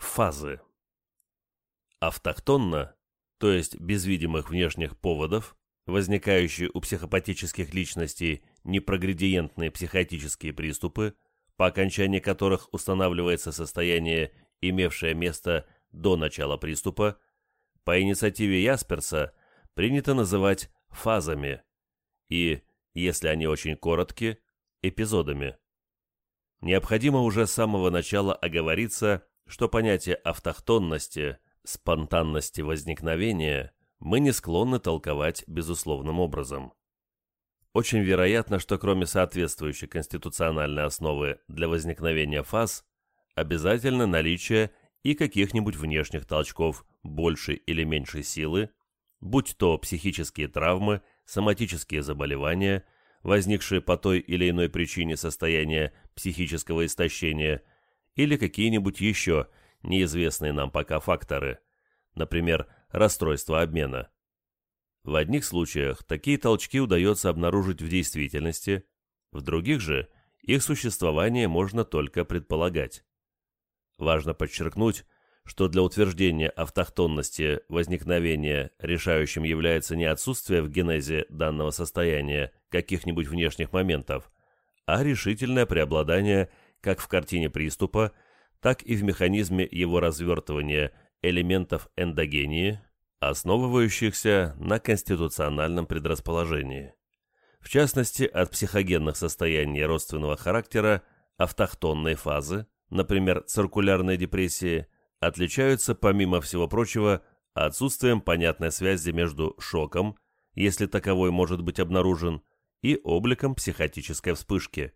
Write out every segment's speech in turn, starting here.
Фазы. Автохтонно, то есть без видимых внешних поводов, возникающие у психопатических личностей непрогредиентные психотические приступы, по окончании которых устанавливается состояние, имевшее место до начала приступа, по инициативе Ясперса принято называть фазами и, если они очень коротки, эпизодами. Необходимо уже с самого начала оговориться, что понятие автохтонности, спонтанности возникновения мы не склонны толковать безусловным образом. Очень вероятно, что кроме соответствующей конституциональной основы для возникновения фаз, обязательно наличие и каких-нибудь внешних толчков большей или меньшей силы, будь то психические травмы, соматические заболевания, возникшие по той или иной причине состояния психического истощения, или какие-нибудь еще неизвестные нам пока факторы, например, расстройство обмена. В одних случаях такие толчки удается обнаружить в действительности, в других же их существование можно только предполагать. Важно подчеркнуть, что для утверждения автохтонности возникновения решающим является не отсутствие в генезе данного состояния каких-нибудь внешних моментов, а решительное преобладание как в картине приступа, так и в механизме его развертывания элементов эндогении, основывающихся на конституциональном предрасположении. В частности, от психогенных состояний родственного характера автохтонной фазы – например, циркулярной депрессии, отличаются, помимо всего прочего, отсутствием понятной связи между шоком, если таковой может быть обнаружен, и обликом психотической вспышки.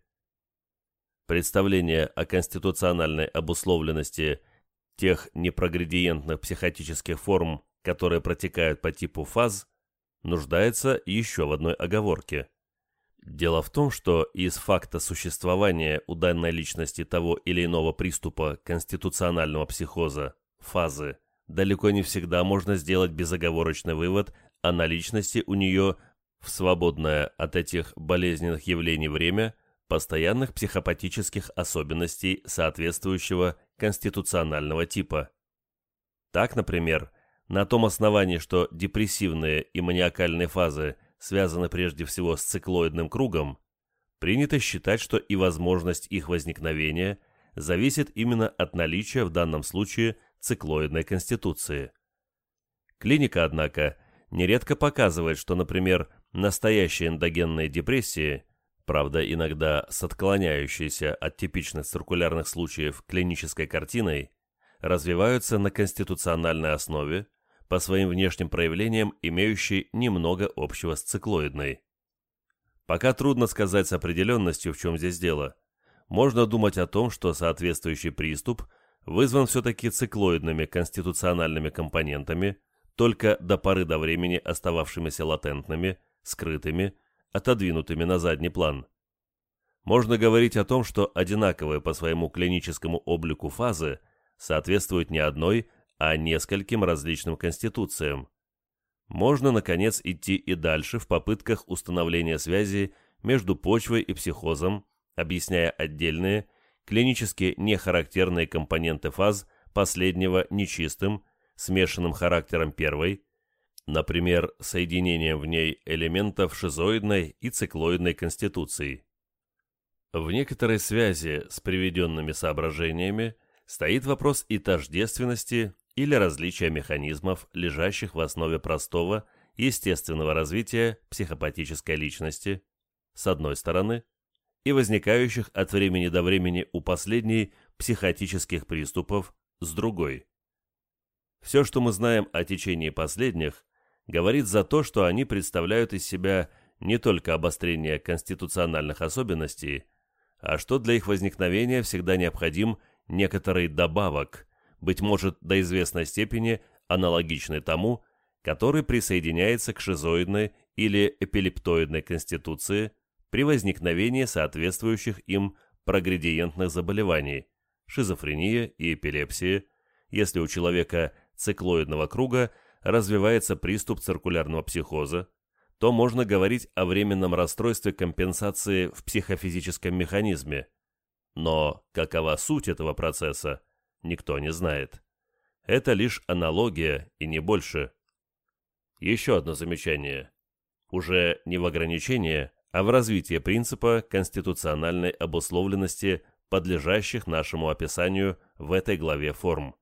Представление о конституциональной обусловленности тех непрогредиентных психотических форм, которые протекают по типу фаз, нуждается еще в одной оговорке. Дело в том, что из факта существования у данной личности того или иного приступа конституционального психоза, фазы, далеко не всегда можно сделать безоговорочный вывод о наличности у нее в свободное от этих болезненных явлений время постоянных психопатических особенностей соответствующего конституционального типа. Так, например, на том основании, что депрессивные и маниакальные фазы – связаны прежде всего с циклоидным кругом, принято считать, что и возможность их возникновения зависит именно от наличия в данном случае циклоидной конституции. Клиника, однако, нередко показывает, что, например, настоящие эндогенные депрессии, правда иногда с отклоняющейся от типичных циркулярных случаев клинической картиной, развиваются на конституциональной основе, по своим внешним проявлениям имеющий немного общего с циклоидной. Пока трудно сказать с определенностью, в чем здесь дело. Можно думать о том, что соответствующий приступ вызван все-таки циклоидными конституциональными компонентами, только до поры до времени остававшимися латентными, скрытыми, отодвинутыми на задний план. Можно говорить о том, что одинаковые по своему клиническому облику фазы соответствуют не одной, а нескольким различным конституциям. Можно, наконец, идти и дальше в попытках установления связи между почвой и психозом, объясняя отдельные, клинически нехарактерные компоненты фаз последнего нечистым, смешанным характером первой, например, соединением в ней элементов шизоидной и циклоидной конституции. В некоторой связи с приведенными соображениями стоит вопрос и тождественности, или различия механизмов, лежащих в основе простого, естественного развития психопатической личности, с одной стороны, и возникающих от времени до времени у последней психотических приступов, с другой. Все, что мы знаем о течении последних, говорит за то, что они представляют из себя не только обострение конституциональных особенностей, а что для их возникновения всегда необходим некоторый добавок – быть может, до известной степени аналогичный тому, который присоединяется к шизоидной или эпилептоидной конституции при возникновении соответствующих им прогредиентных заболеваний, шизофрения и эпилепсии, если у человека циклоидного круга развивается приступ циркулярного психоза, то можно говорить о временном расстройстве компенсации в психофизическом механизме. Но какова суть этого процесса – никто не знает. Это лишь аналогия и не больше. Еще одно замечание. Уже не в ограничение, а в развитие принципа конституциональной обусловленности подлежащих нашему описанию в этой главе форм.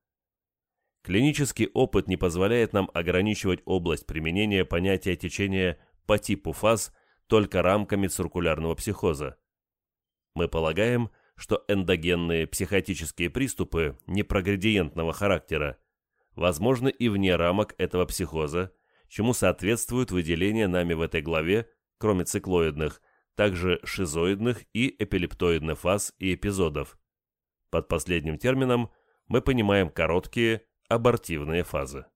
Клинический опыт не позволяет нам ограничивать область применения понятия течения по типу фаз только рамками циркулярного психоза. Мы полагаем, что эндогенные психотические приступы непроградиентного характера возможны и вне рамок этого психоза, чему соответствует выделение нами в этой главе, кроме циклоидных, также шизоидных и эпилептоидных фаз и эпизодов. Под последним термином мы понимаем короткие, абортивные фазы.